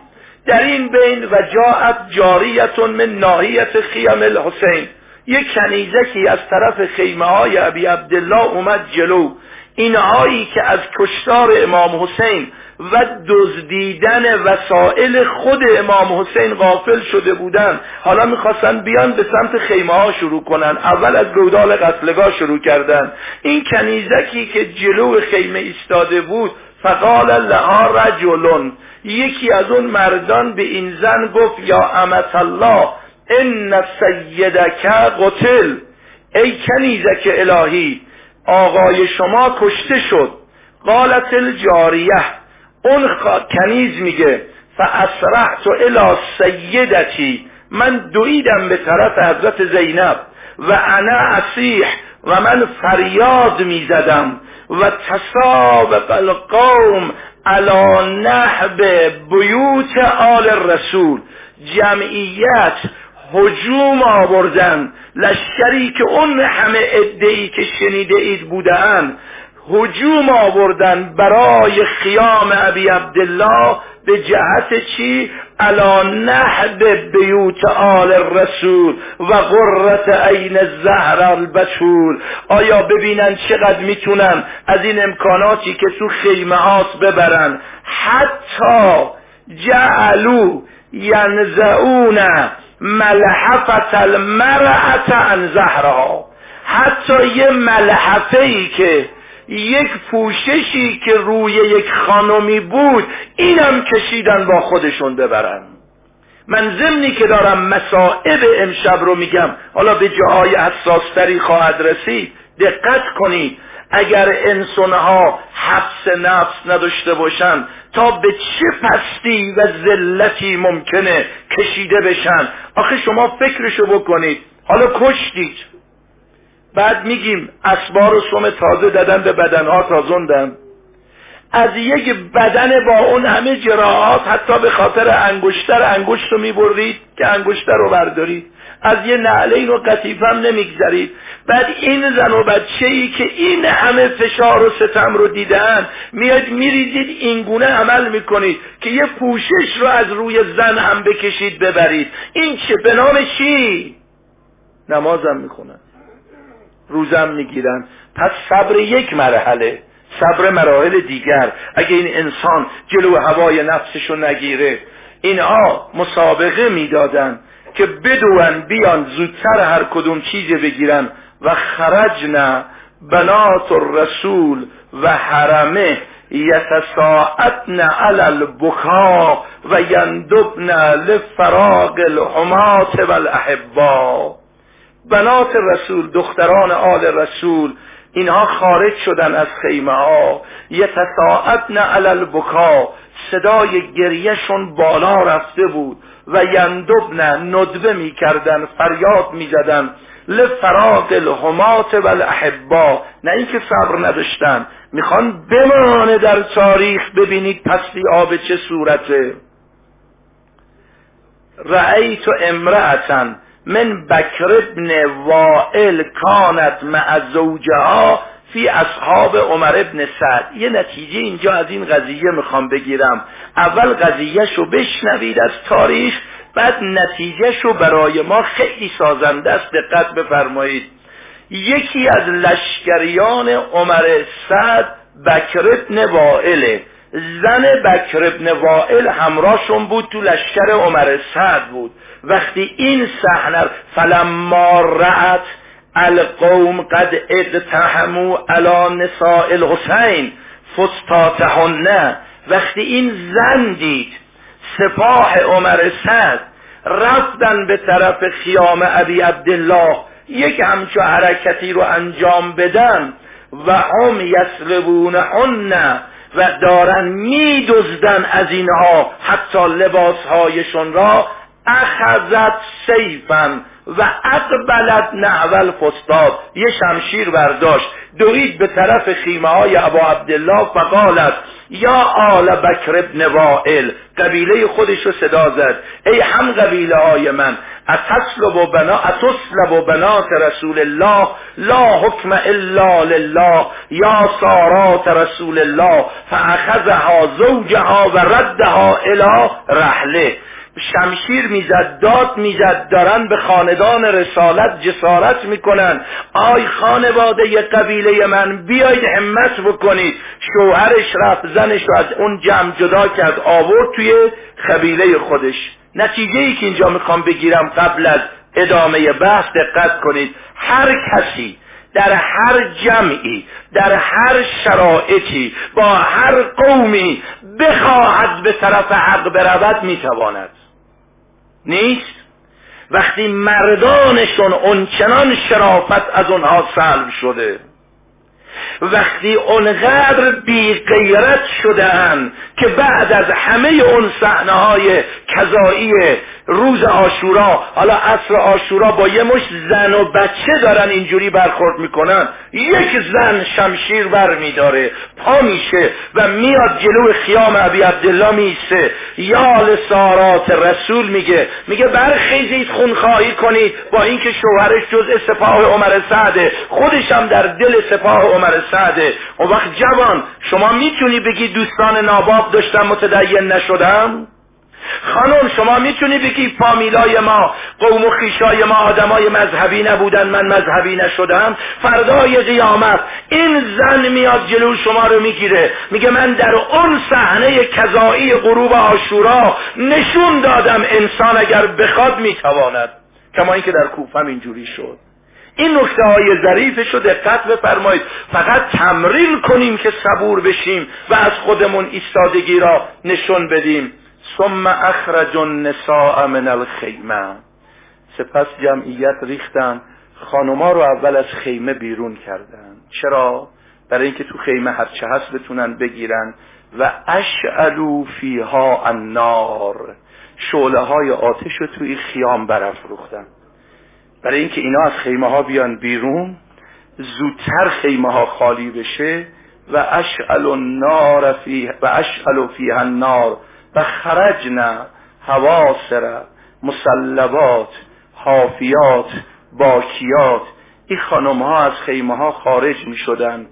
در این بین و جاعت جاریتون من ناحیت خیم الحسین. یک کنیزکی از طرف خیمه های ابی عبدالله اومد جلو. اینهایی که از کشتار امام حسین و دزدیدن وسایل خود امام حسین غافل شده بودن. حالا می‌خواستن بیان به سمت خیمه ها شروع کنن. اول از گودال قتلگاه شروع کردن. این کنیزکی که جلو خیمه ایستاده بود فقال لها رجلون یکی از اون مردان به این زن گفت یا امت الله ان سیدک قتل ای کنیزک الهی آقای شما کشته شد. قالت الجاریه. اون کنیز میگه. فاسرحت الى سیدتی من دویدم به طرف حضرت زینب. و انا اسیح و من فریاد می‌زدم. و تصابق القوم علا نحب بیوت آل رسول جمعیت هجوم آوردن. لشکری که اون همه ادهی که شنیده اید بودن هجوم آوردن برای خیام ابی عبدالله به جهت چی؟ علا نحب بیوت آل الرسول و قررت عین زهر البتول. آیا ببینن چقدر می‌تونن از این امکاناتی که تو خیمه هاست ببرن؟ حتی جعلو ینزعون ملحفت المرأت عن زهرها. حتی یه ملحفه ای که یک پوششی که روی یک خانمی بود اینم کشیدن با خودشون ببرن. من ضمنی که دارم مسائب امشب رو میگم حالا به جاهای حساستری خواهد رسید دقت کنید. اگر انسانها حبس نفس نداشته باشن تا به چه پستی و ذلتی ممکنه کشیده بشن؟ آخه شما فکرشو بکنید. حالا کشتید. بعد میگیم اسبار و سوم تازه دادن به بدنها تازوندن از یک بدن با اون همه جراحات حتی به خاطر انگشتر انگشت رو می‌برید که انگشتر رو بردارید. از یه نعلین و قطیفم نمیگذرید. بعد این زن و بچه ای که این همه فشار و ستم رو دیدن میاد میریزید این گونه عمل می‌کنید که یه پوشش رو از روی زن هم بکشید ببرید. این چه؟ به نام چی؟ نمازم می‌خونن. روزم می‌گیرن. پس صبر یک مرحله. صبر مراحل دیگر. اگه این انسان جلو هوای نفسشو نگیره اینها مسابقه می‌دادن. که بدون بیان زودتر هر کدوم چیزی بگیرن و خرجنا بنات الرسول و حرمه یتساعدن علی البکا و یندبن لفراغ الحمات و الاحبا. بنات رسول دختران آل رسول اینها خارج شدن از خیمه ها. یتساعدن علی البکا صدای گریهشون بالا رفته بود. و یندبن ندبه می‌کردن فریاد می‌زدن. لفراق الهمات و الاحبا نه اینکه صبر نداشتن. می‌خوان بمانه در تاریخ ببینید پستی آب چه صورته. رأیت امرأتا من بکر ابن وائل کانت مع زوجها فی اصحاب عمر ابن سعد. یه نتیجه اینجا از این قضیه می‌خوام بگیرم. اول قضیه شو بشنوید از تاریخ بعد نتیجه شو برای ما خیلی سازنده است. دقت بفرمایید. یکی از لشکریان عمر سعد بکر ابن وائله زن بکر ابن وائل همراهشون بود تو لشکر عمر سعد بود. وقتی این صحنه فلما رأت القوم قد اقتحموا علی نساء الحسین فستاتهن وقتی این زن دید سپاه عمر سعد رفتن به طرف خیام ابی عبدالله یک همچو حرکتی رو انجام بدن و هم یسلبونهن و دارن میدزدن از اینها حتی لباسهایشون را اخذت سیفن و اقبلت نحول فستاد. یه شمشیر برداشت. دوید به طرف خیمه های ابا عبدالله فقالت یا آل بکر ابن وائل. قبیله خودش رو صدا زد. ای هم قبیله های من اتسلب و بنا اتسلب و بنات رسول الله. لا حکم الا لله. یا سارات رسول الله. فاخذها زوجها و ردها الى رحله. شمشیر می‌زد داد می‌زد دارن به خاندان رسالت جسارت می‌کنن. آی خانواده قبیله من بیایید همت بکنید. شوهرش رفت زنش رو از اون جمع جدا کرد آورد توی قبیله خودش. نتیجه ای که اینجا می‌خوام بگیرم قبل از ادامه بحث دقت کنید. هر کسی در هر جمعی در هر شرایطی با هر قومی بخواهد به طرف حق برود می‌تواند. نیست. وقتی مردانشون اونچنان شرافت از اونها سلب شده وقتی اونقدر بی غیرت شدن که بعد از همه اون صحنه های کذایی روز آشورا حالا عصر آشورا با یه مش زن و بچه دارن اینجوری برخورد می‌کنن. یک زن شمشیر بر میداره پا میشه و میاد جلو خیام ابی عبدالله میسه یا سارات رسول میگه میگه برخیزید خونخواهی کنید. با اینکه شوهرش جزء سپاه عمر سعده خودش هم در دل سپاه عمر سعده. اون وقت جوان شما می‌تونی بگی دوستان ناباب داشتم متدین نشدم؟ خانم شما می‌تونی بگی فامیلای ما قوم و خیشای ما آدمای مذهبی نبودن من مذهبی نشدم؟ فردای قیامت این زن میاد جلو شما رو می‌گیره. میگه من در اون صحنه کذایی غروب آشورا نشون دادم انسان اگر بخواد می‌تواند. کما اینکه در کوفم اینجوری شد. این نکته های ظریفش رو دقت بفرمایید. فقط تمرین کنیم که صبور بشیم و از خودمون ایستادگی را نشون بدیم. ثم اخرج النساء من الخیمه. سپس جمعیت ریختن خانوما رو اول از خیمه بیرون کردن. چرا؟ برای اینکه تو خیمه هرچه هست بتونن بگیرن. و اشعلو فیها النار. شعله های آتش رو توی خیام برافروختن. برای اینکه اینا از خیمه ها بیان بیرون زودتر خیمه ها خالی بشه. و اشعل النار فی و اشعل فیها النار. و خرجنا حواسر مسلبات حافیات باکیات. این خانم ها از خیمه ها خارج می شدن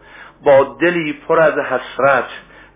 با دلی پر از حسرت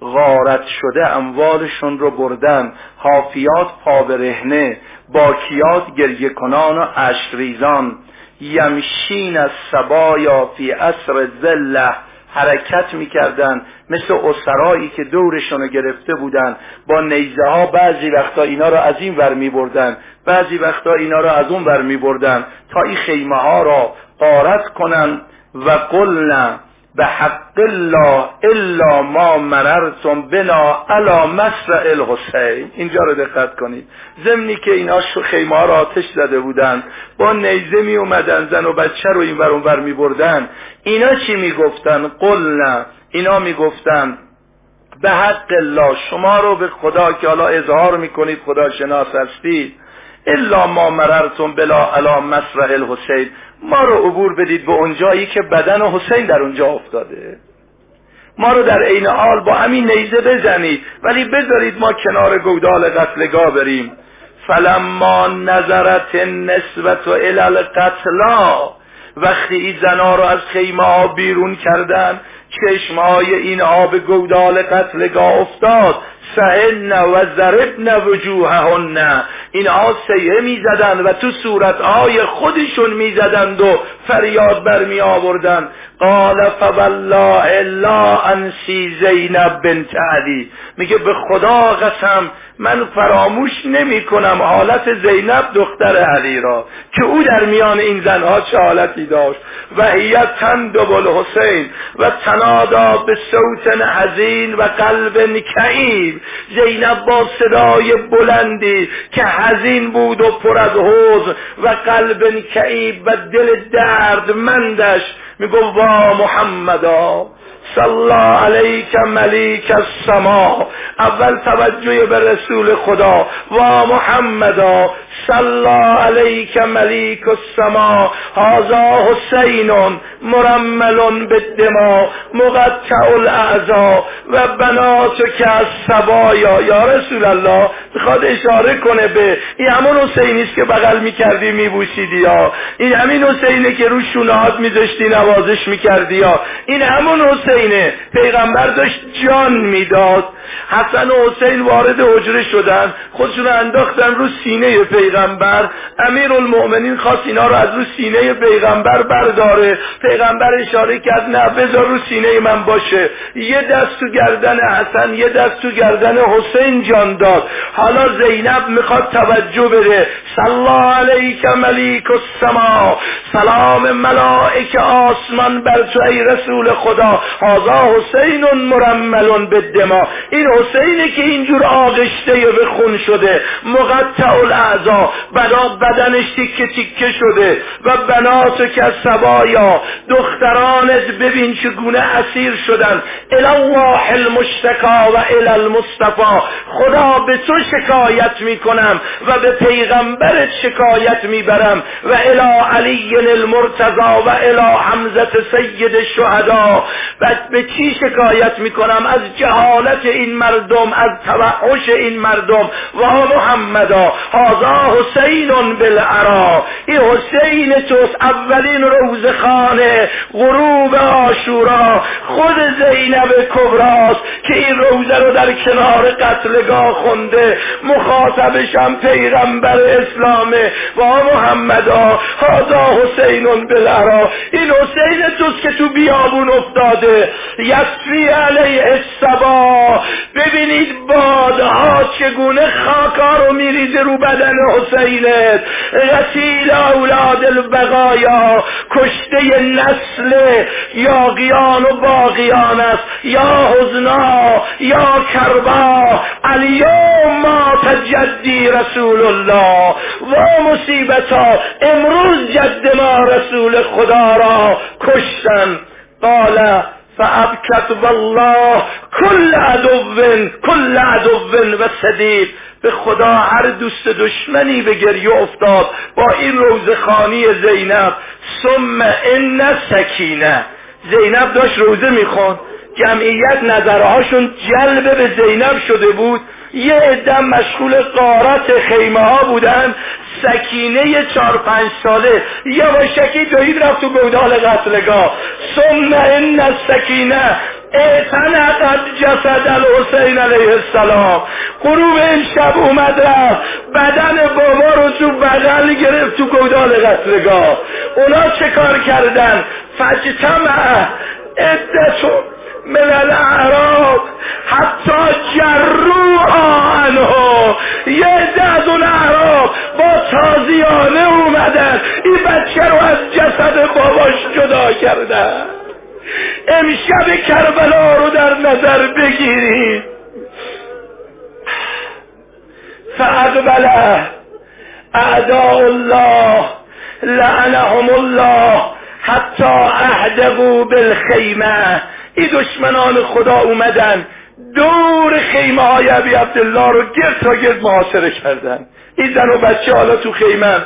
غارت شده اموالشون رو بردن. حافیات پا برهنه باکیات گریه کنان و اشریزان. یمشین از سبایا فی اصر زله حرکت می‌کردن مثل اسرایی که دورشون گرفته بودن. با نیزه ها بعضی وقتا اینا رو از این ور میبردن بعضی وقتا اینا رو از اون ور میبردن. تا این خیمه ها را قارت کنن و قلن به حق الله الا ما مررتم بنا علا مسرع الحسین. اینجا رو دقت کنید. ضمنی که اینا خیمه ها را آتش زده بودن با نیزه می اومدن زن و بچه رو این ور اون می بردن. اینا چی می گفتن؟ قلنا اینا می گفتن به حق الله شما رو به خدا که حالا اظهار می‌کنید خدا شناس هستید. الا ما مررتم بلا علا مسرع الحسین. ما رو عبور بدید به اونجایی که بدن حسین در اونجا افتاده. ما رو در عین حال با همین نیزه بزنید ولی بذارید ما کنار گودال قتلگاه بریم. فلما نظرت نسبت و الالقتلا وقتی این زنا رو از خیمه ها بیرون کردن چشمهای این آب گودال قتلگاه افتاد. سهن و ضربن وجوههن. اینها سیه می‌زدند و تو صورتهای خودشون می‌زدند و فریاد برمی آوردن قال فوالله لا انسی زینب بنت علی. میگه به خدا قسم من فراموش نمی کنم حالت زینب دختر علی را که او در میان این زنها چه حالتی داشت. و هی تندب الحسین و تنادا به صوت حزین و قلب کعیب زینب با صدای بلندی که حزین بود و پر از حوز و قلب کعیب و دل دردمندش. میگو وا محمدا. صلی علیک ملیک السما. اول توجه به رسول خدا. و محمدا صلی علیک ملیک السما. هذا حسین مرمل بالدماء مقطع الاعضا. و بناتک از سبایا. یا رسول الله می‌خواد اشاره کنه به این همون حسینی است که بغل می‌کردی میبوسیدی یا. این همین حسینه که رو شونهات میذاشتی نوازش می‌کردی یا. این همون حسینه پیغمبر داشت جان می‌داد. حسن و حسین وارد حجره شدن خودشون انداختن رو سینه پیغمبر. امیر المؤمنین خواست اینا رو از رو سینه پیغمبر برداره. پیغمبر اشاره کرد نه بذار رو سینه من باشه. یه دست تو گردن حسن یه دست تو گردن حسین جان داد. حالا زینب می‌خواد توجه بده. صلا علیک ملیک السما. سلام ملائک آسمان بر تو ای رسول خدا. هازا حسین مرمل بالدما این حسینه که اینجور آغشته به خون شده مقطع الاعضا بنا بدنش تیکه تیکه شده و بنات که سبایا دخترانت ببین چگونه اسیر شدن. الله المشتکا و ال المصطفى خدا به تو شکایت می‌کنم و به پیغمبرت شکایت می‌برم و الی علی المرتضا و الی حمزت سید الشهدا و به چی شکایت می‌کنم؟ از جهالت این مردم از توحش این مردم. و محمدا هازا حسین بالعرا. این حسین توست اولین روزخانه غروب آشورا خود زینب کبراست که این روزه رو در کنار قتلگاه خونده. مخاطبشم پیغمبر اسلامه. و محمدا هازا حسین بالعرا. این حسین توست که تو بیابون افتاده. یسری علیه السبا. ببینید بادها چگونه خاکا رو میریزه رو بدن حسینت. غسیل اولاد البقایا. کشته نسل یاقیان و باقیان است. یا حزنا یا کربا. الیوم ما تجدی رسول الله و مصیبتا امروز جد ما رسول خدا را کشتن. قال فابکت والله کل عدو کل عدو و صدیق به خدا هر دوست دشمنی به گریه افتاد با این روزخانی زینب. ثم ان سکینه زینب داشت روزه می‌خوان جمعیت نظرهاشون جلب به زینب شده بود. یه عده مشغول قارت خیمه ها بودن سکینه چار پنج ساله. یواشکی دوید رفت تو گودال قتلگاه. ثم ان سکینه اعتنقت جسد الحسین علیه السلام. غروب این شب اومد رفت. بدن بابا رو تو بغل گرفت تو گودال قتلگاه. اونا چه کار کردن؟ فجتمع عدتون من الاعراب حتی جروها عنه. یه از اون اعراب با تازیانه اومدن. این بچه رو از جسد باباش جدا کردن. امشب کربلا رو در نظر بگیرید فاقبله اعداء الله لعنهم الله. حتی اهدقوا بالخیمه. این دشمنان خدا اومدن. دور خیمه های عبی عبدالله رو گرد تا گرد محاصره کردن. این زن و بچه حالا تو خیمه.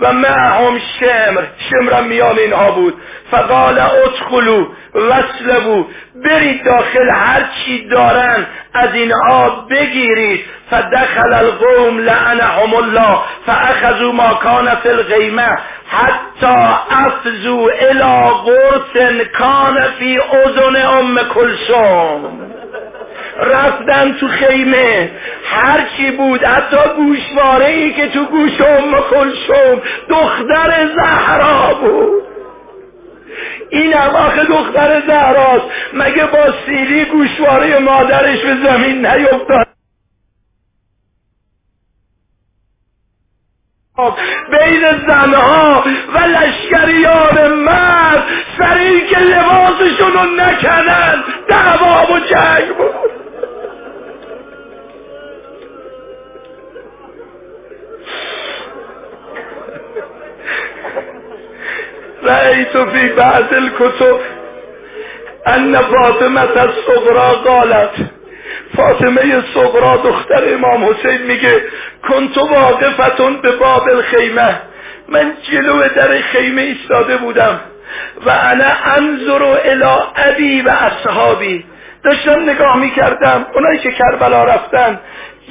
و معهم شمر. شمرم میان اینها بود. فقال ادخلو وصلبو برید داخل هر چی دارن از اینها بگیرید. فدخل القوم لعنهم الله. فاخذوا ما کان فی الغیمه. حتی افزو الى قرص کان فی اذن ام کلثوم. رفتن تو خیمه. هر چی بود حتی گوشواره ای که تو گوش ام کلثوم دختر زهرا بود. این هم آخه دختر زهراست. مگه با سیلی گوشواره مادرش به زمین نیفتاد؟ بین زنها و لشکریان مرد سری که لباسشون رو نکنن دعوا و جنگ بود. رأيت في بعض الكتب ان فاطمه الصغرا قالت فاطمه صغرا دختر امام حسین میگه کنتو واقفتون به باب الخیمه. من جلو در خیمه ایستاده بودم و انا انظر الى ابی و اصحابی. داشتم نگاه می‌کردم اونایی که کربلا رفتن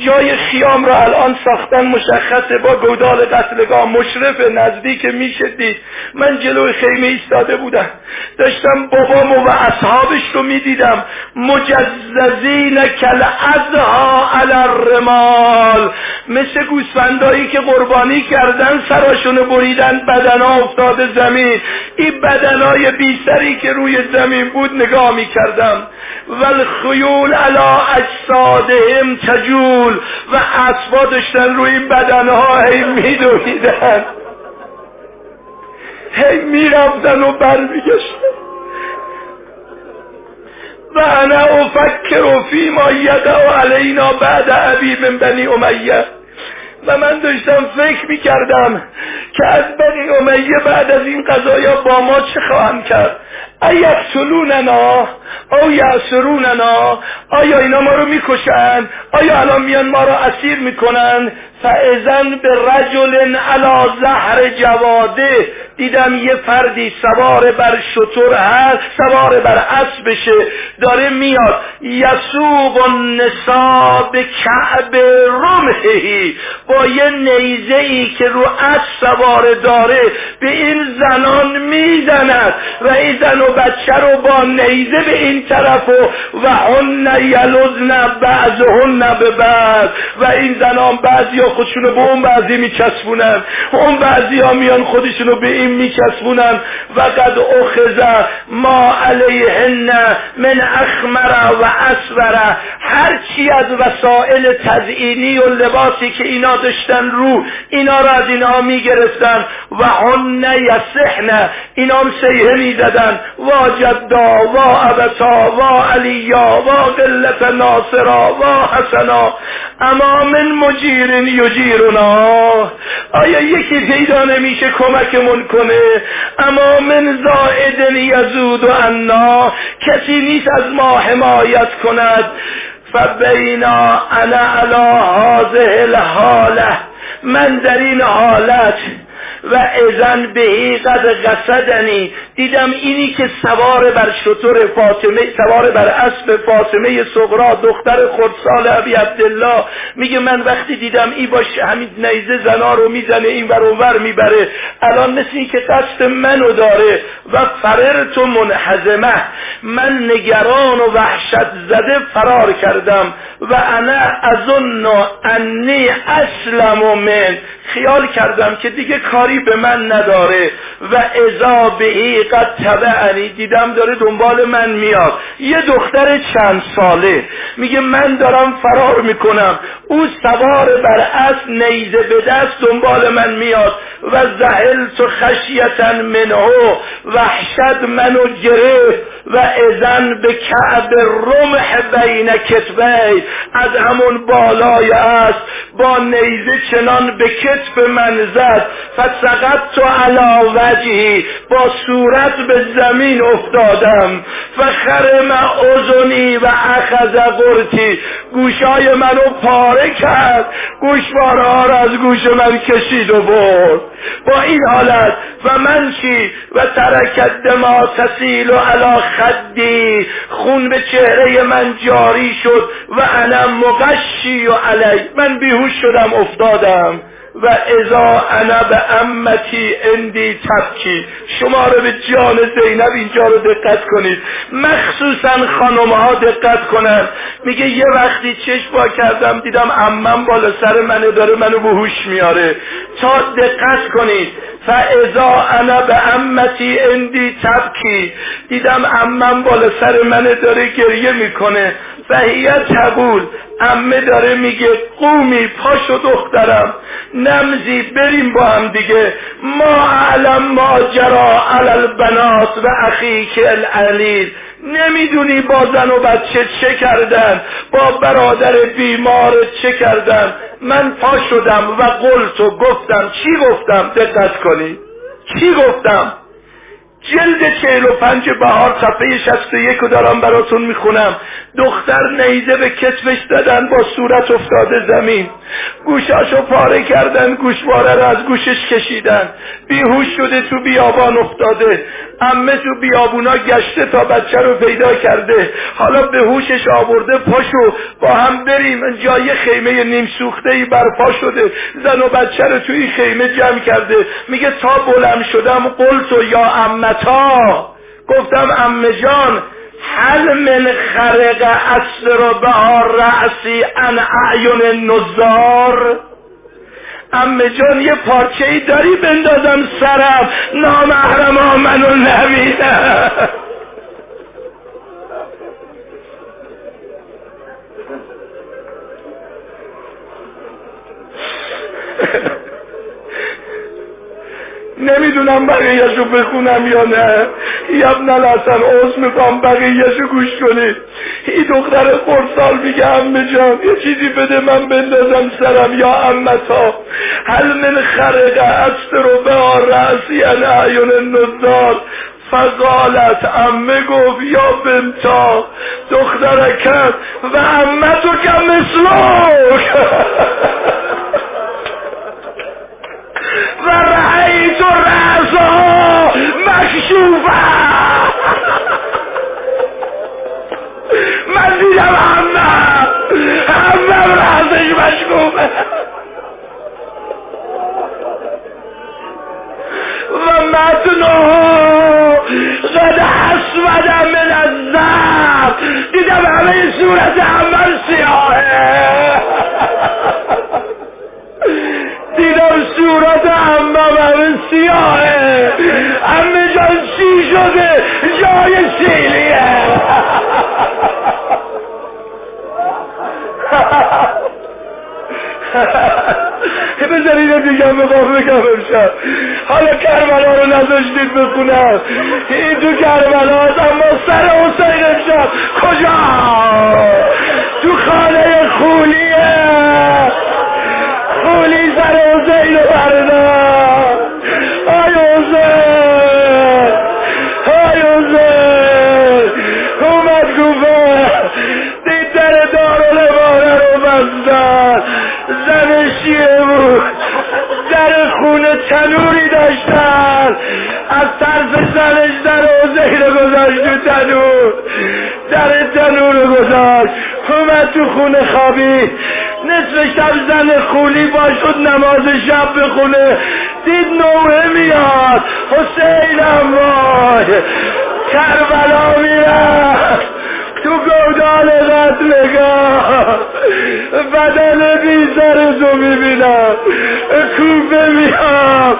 جای خیام را الان ساختن مشخصه با گودال قتلگاه مشرف نزدیک میشه دید. من جلو خیمه ایستاده بودم. داشتم بابامو و اصحابش رو می‌دیدم. مجززین کل ازها علی الرمال. مثل گوسفندایی که قربانی کردن سراشونو بریدن بدنا افتاده زمین. این بدنای بیسری که روی زمین بود نگاه می‌کردم. والخیول علی اجسادهم تجول و اسبا داشتن روی این بدنها هی میدویدن هی می‌رفتن و برمیگشتن. و انا افکر و فی ما و علینا بعد ابی من بنی امیه. و من داشتم فکر می‌کردم که از بنی امیه بعد از این قضایا با ما چه خواهم کرد. ایقتلوننا او یعصروننا آیا اینا ما رو می‌کشن؟ آیا الان میان ما رو اسیر می‌کنن؟ فعزن به رجل علا زهر جواده. دیدم یه فردی سوار بر شطور هست سوار بر اسبشه. داره میاد. یسوق النسا به کعب رمحی با یه نیزه ای که رو اسب سوار داره به این زنان می‌زند. و این زن و بچه رو با نیزه به این طرف و و هن یلزن بعضهن به بعض. و این زنان بعضی ها خودشونو به اون بعضی میچسبونن. اون بعضی ها میان خودشونو به این میچسبونن. و قد اخذ ما علیهن من اخمر و اسور. هر چی از وسایل تزئینی و لباسی که اینا داشتن رو اینا را از اینها می‌گرفتن. و هن یسحن. اینا هم سیه می‌زدن. وا جدا وا ابتا وا علیا وا قلت ناصرا وا حسنا. اما من مجیر یجیرنا. آیا یکی پیدا نمیشه کمکمون کنه؟ اما من زائد یزود و انا کسی نیست از ما حمایت کند. فبینا انا علا هذه الحاله. من در این حالت و ازن بهی قد قصدنی. دیدم اینی که سوار بر شطور فاطمه سوار بر اسب فاطمه صغرا دختر خردسال ابی عبدالله. میگه من وقتی دیدم ای باش همین نیزه زنا رو می‌زنه این ور اونور می‌بره. الان مثل این که قصد منو داره و فررت و منحزمه. من نگران و وحشت زده فرار کردم و انا اظن انی اسلم من. خیال کردم که دیگه کاری به من نداره و ازا بهی قد تبعنی دیدم داره دنبال من میاد. یه دختر چند ساله میگه من دارم فرار می‌کنم. او سوار بر اسب نیزه به دست دنبال من میاد و زهل تو خشیتا منه وحشت منو گرفت و ازن به کعب رمح بین کتبی از همون بالای است با نیزه چنان به کتف من زد. فسقط تو علا وجهی با صورت به زمین افتادم. و خرم و اخذ قرتی گوشای منو پاره کرد. گوشوارها را از گوش من کشید و برد. با این حالت و من چی؟ و ترکت دما تسیل و علا خدی. خون به چهره من جاری شد و انا مغشی و علی. من بیهوش شدم افتادم. و ازا انا به امتی اندی تبکی. شما رو به جان زینب اینجا رو دقت کنید. مخصوصا خانم ها دقت کنن. میگه یه وقتی چشم با کردم دیدم امم بالا سر منو داره منو به هوش میاره. تا دقت کنید. فاذا انا به امتی اندی تبکی. دیدم امم بالا سر منو داره گریه می‌کنه. فهیت تبول. امه داره میگه قومی پاشو دخترم نمزی بریم با هم دیگه. ما علم ما جرا علل بنات و اخیک العلیل. نمی‌دونی با زن و بچه چه کردن با برادر بیمار چه کردن. من پا شدم و قلت و گفتم. چی گفتم؟ دقت کنی. چی گفتم؟ جلد چهل و پنج بهار صفحه شست و یک رو دارم براتون می‌خونم. دختر نیزه به کتفش دادن با صورت افتاده زمین. گوشاشو پاره کردن گوشواره رو از گوشش کشیدن. بیهوش شده تو بیابان افتاده. امه تو بیابونا گشته تا بچه رو پیدا کرده. حالا به هوشش آورده پاشو. با هم بریم. جای خیمه نیم سوخته ای برپا شده. زن و بچه رو توی خیمه جمع کرده. میگه تا بلند شدم قلت یا امتا گفتم امه جان هل من خرق اسر بهار رأسی ان اعین نزار؟ امه جان یه پارچه ای داری بندازم سرم. نامحرم ها منو نبینم نمی‌دونم بقیهشو بخونم یا نه. یبن الحسن عوض می‌کنم بقیهشو گوش کنید این دختر خورسال میگه امه جان یه چیزی بده من بندازم سرم یا امتا. هل من خرق استر و به رأسی عیون نزار فقالت امه گفت یا بنتا دخترکت و امه تو که مثلوک و رأیت رأسها مکشوفه من دیدم همه؟ همه رأسش مشکوفه. و متنه قد اسودم من از دیدم همه صورت عمم بذارید دیگه می‌خوام بگم امشب. حالا کربلا رو نذاشتید بخونم این تو کربلا اما سر حسین امشب. کجا؟ تو خانه خولیه. خولی سر حسین رو بردار آی حسین. حسین گذاشت تو تنور. در تنور گذاشت. اومد تو خونه خوابی. نصف شب زن خولی با شد نماز شب بخونه دید نوه میاد. حسین وای. کربلا می‌رفت تو گودال قتلگاه بدن بی سر تو می‌بینم. کوفه میام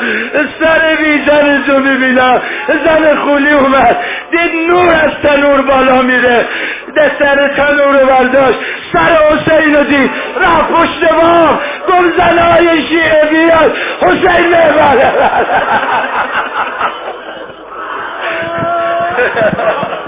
سر بی سر تو می‌بینم. زن خولی اومد. دید نور از تنور بالا میره. ده سر تنور برداشت. سر حسین رو دید. رفت پشت بام گم زنهای شیعه بیاد. حسین می‌بره